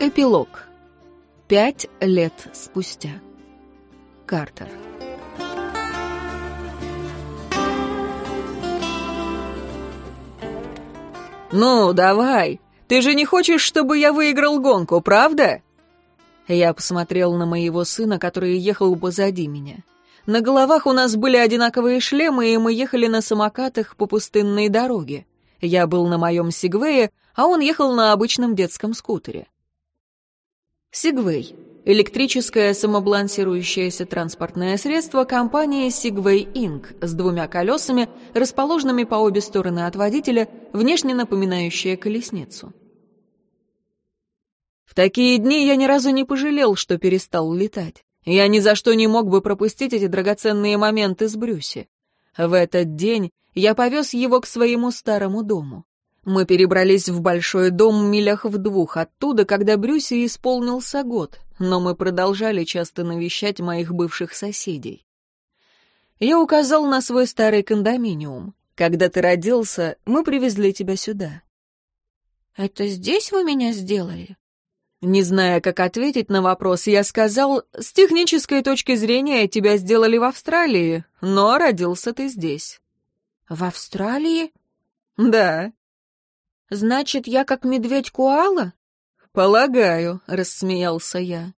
Эпилог. Пять лет спустя. Картер. «Ну, давай! Ты же не хочешь, чтобы я выиграл гонку, правда?» Я посмотрел на моего сына, который ехал позади меня. На головах у нас были одинаковые шлемы, и мы ехали на самокатах по пустынной дороге. Я был на моем Сигвее, а он ехал на обычном детском скутере. Сигвей – электрическое самобалансирующееся транспортное средство компании Sigway Inc. с двумя колесами, расположенными по обе стороны от водителя, внешне напоминающее колесницу. В такие дни я ни разу не пожалел, что перестал летать. Я ни за что не мог бы пропустить эти драгоценные моменты с Брюси. В этот день я повез его к своему старому дому. Мы перебрались в большой дом милях в двух оттуда, когда Брюсе исполнился год, но мы продолжали часто навещать моих бывших соседей. Я указал на свой старый кондоминиум. Когда ты родился, мы привезли тебя сюда. «Это здесь вы меня сделали?» Не зная, как ответить на вопрос, я сказал, с технической точки зрения тебя сделали в Австралии, но родился ты здесь. «В Австралии?» «Да». «Значит, я как медведь-куала?» «Полагаю», — рассмеялся я.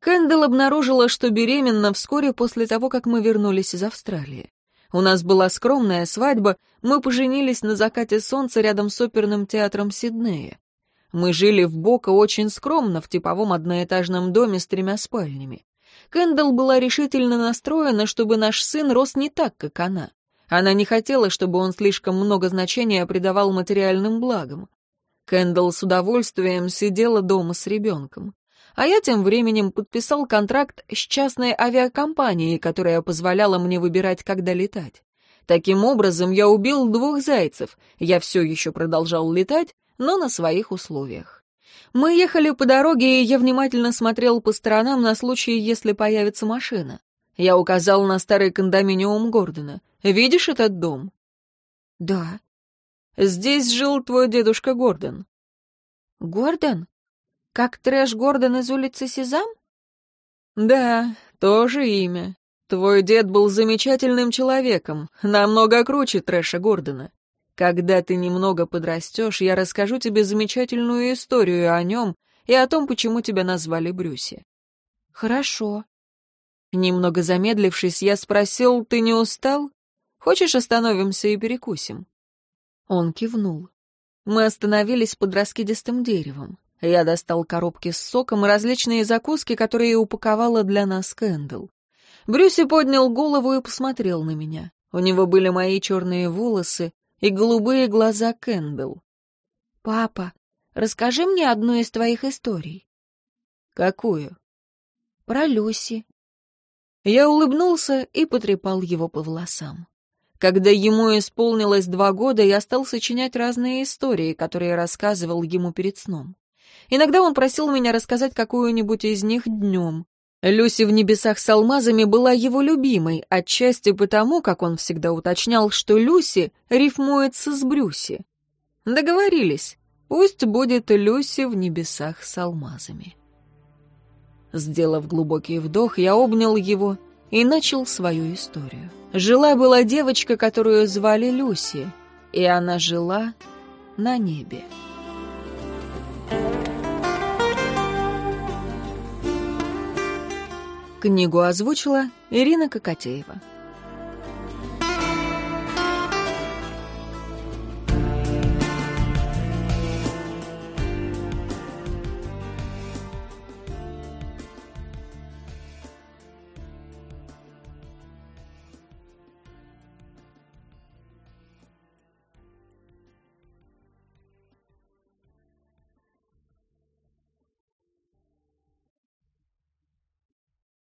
Кэндалл обнаружила, что беременна вскоре после того, как мы вернулись из Австралии. У нас была скромная свадьба, мы поженились на закате солнца рядом с оперным театром Сиднея. Мы жили в Бока очень скромно, в типовом одноэтажном доме с тремя спальнями. Кэндалл была решительно настроена, чтобы наш сын рос не так, как она. Она не хотела, чтобы он слишком много значения придавал материальным благам. Кэндалл с удовольствием сидела дома с ребенком. А я тем временем подписал контракт с частной авиакомпанией, которая позволяла мне выбирать, когда летать. Таким образом, я убил двух зайцев. Я все еще продолжал летать, но на своих условиях. Мы ехали по дороге, и я внимательно смотрел по сторонам на случай, если появится машина. Я указал на старый кондоминиум Гордона. «Видишь этот дом?» «Да». «Здесь жил твой дедушка Гордон». «Гордон? Как трэш Гордон из улицы Сезам?» «Да, тоже имя. Твой дед был замечательным человеком, намного круче трэша Гордона. Когда ты немного подрастешь, я расскажу тебе замечательную историю о нем и о том, почему тебя назвали Брюси». «Хорошо». Немного замедлившись, я спросил, ты не устал? Хочешь, остановимся и перекусим?» Он кивнул. Мы остановились под раскидистым деревом. Я достал коробки с соком и различные закуски, которые упаковала для нас Кэндл. Брюси поднял голову и посмотрел на меня. У него были мои черные волосы и голубые глаза Кэндл. «Папа, расскажи мне одну из твоих историй». «Какую?» «Про Люси». Я улыбнулся и потрепал его по волосам. Когда ему исполнилось два года, я стал сочинять разные истории, которые рассказывал ему перед сном. Иногда он просил меня рассказать какую-нибудь из них днем. Люси в небесах с алмазами была его любимой, отчасти потому, как он всегда уточнял, что Люси рифмуется с Брюси. Договорились. Пусть будет Люси в небесах с алмазами. Сделав глубокий вдох, я обнял его и начал свою историю. Жила-была девочка, которую звали Люси, и она жила на небе. Книгу озвучила Ирина Кокотеева.